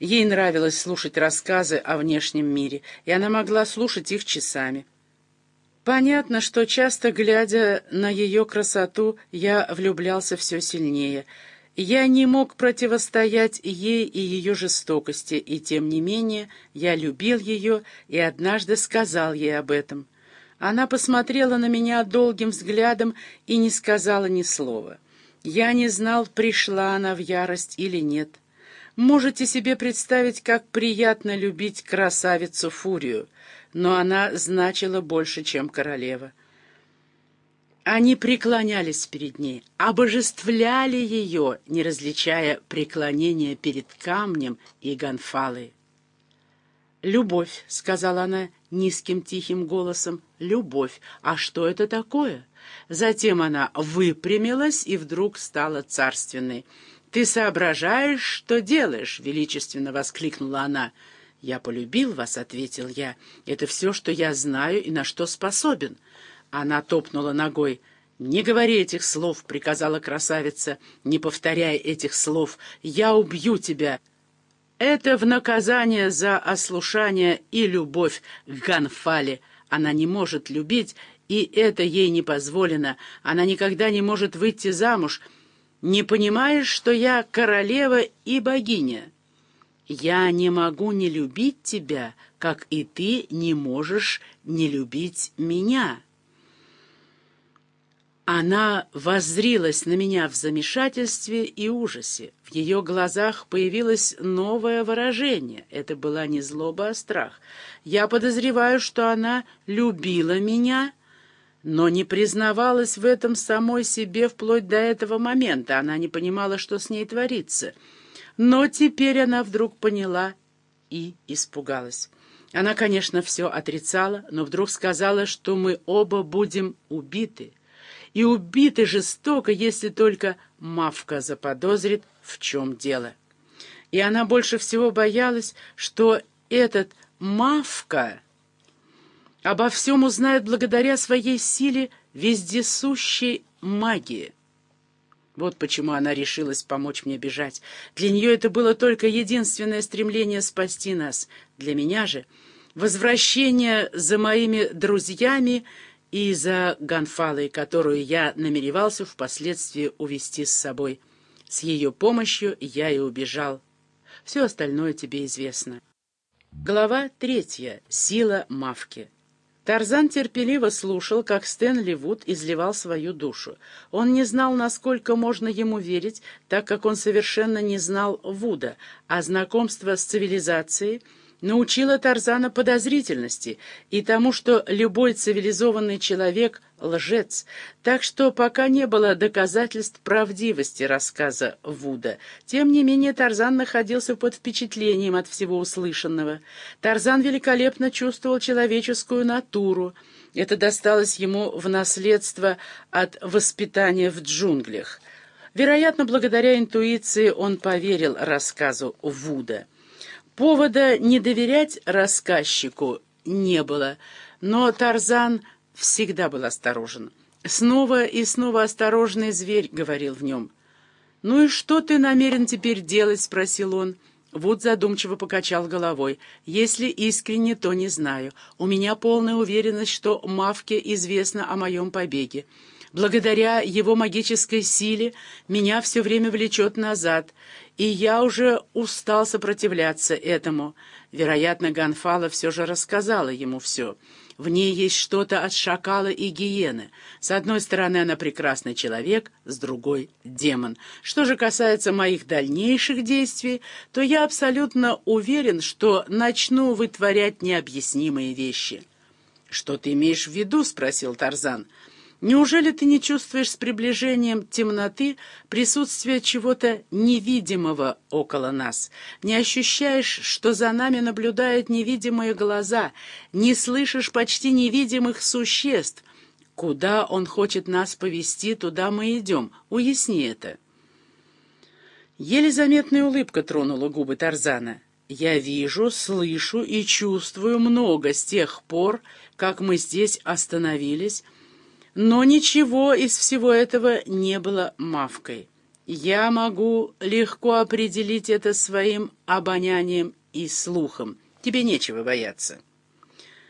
Ей нравилось слушать рассказы о внешнем мире, и она могла слушать их часами. Понятно, что часто, глядя на ее красоту, я влюблялся все сильнее. Я не мог противостоять ей и ее жестокости, и тем не менее я любил ее и однажды сказал ей об этом. Она посмотрела на меня долгим взглядом и не сказала ни слова. Я не знал, пришла она в ярость или нет. Можете себе представить, как приятно любить красавицу Фурию, но она значила больше, чем королева. Они преклонялись перед ней, обожествляли ее, не различая преклонения перед камнем и гонфалой. «Любовь», — сказала она низким тихим голосом, — «любовь. А что это такое?» Затем она выпрямилась и вдруг стала царственной. «Ты соображаешь, что делаешь?» — величественно воскликнула она. «Я полюбил вас», — ответил я. «Это все, что я знаю и на что способен». Она топнула ногой. «Не говори этих слов», — приказала красавица. «Не повторяй этих слов. Я убью тебя». Это в наказание за ослушание и любовь к Ганфале. Она не может любить, и это ей не позволено. Она никогда не может выйти замуж, — не понимаешь, что я королева и богиня? Я не могу не любить тебя, как и ты не можешь не любить меня». Она воззрилась на меня в замешательстве и ужасе. В ее глазах появилось новое выражение. Это была не злоба, а страх. Я подозреваю, что она любила меня но не признавалась в этом самой себе вплоть до этого момента. Она не понимала, что с ней творится. Но теперь она вдруг поняла и испугалась. Она, конечно, все отрицала, но вдруг сказала, что мы оба будем убиты. И убиты жестоко, если только Мавка заподозрит, в чем дело. И она больше всего боялась, что этот Мавка обо всем узнает благодаря своей силе вездесущей магии. Вот почему она решилась помочь мне бежать. Для нее это было только единственное стремление спасти нас. Для меня же возвращение за моими друзьями и за Ганфалой, которую я намеревался впоследствии увести с собой. С ее помощью я и убежал. Все остальное тебе известно. Глава третья. Сила Мавки. Тарзан терпеливо слушал, как Стэнли Вуд изливал свою душу. Он не знал, насколько можно ему верить, так как он совершенно не знал Вуда, а знакомство с цивилизацией — научила Тарзана подозрительности и тому, что любой цивилизованный человек — лжец, так что пока не было доказательств правдивости рассказа Вуда. Тем не менее Тарзан находился под впечатлением от всего услышанного. Тарзан великолепно чувствовал человеческую натуру. Это досталось ему в наследство от воспитания в джунглях. Вероятно, благодаря интуиции он поверил рассказу Вуда. Повода не доверять рассказчику не было, но Тарзан всегда был осторожен. Снова и снова осторожный зверь говорил в нем. «Ну и что ты намерен теперь делать?» — спросил он. Вуд задумчиво покачал головой. «Если искренне, то не знаю. У меня полная уверенность, что Мавке известно о моем побеге. Благодаря его магической силе меня все время влечет назад, и я уже устал сопротивляться этому. Вероятно, Ганфала все же рассказала ему все. В ней есть что-то от шакала и гиены. С одной стороны, она прекрасный человек, с другой — демон. Что же касается моих дальнейших действий, то я абсолютно уверен, что начну вытворять необъяснимые вещи. «Что ты имеешь в виду?» — спросил Тарзан. — Неужели ты не чувствуешь с приближением темноты присутствие чего-то невидимого около нас? Не ощущаешь, что за нами наблюдают невидимые глаза? Не слышишь почти невидимых существ? Куда он хочет нас повести, туда мы идем. Уясни это. Еле заметная улыбка тронула губы Тарзана. «Я вижу, слышу и чувствую много с тех пор, как мы здесь остановились» Но ничего из всего этого не было мавкой. Я могу легко определить это своим обонянием и слухом. Тебе нечего бояться.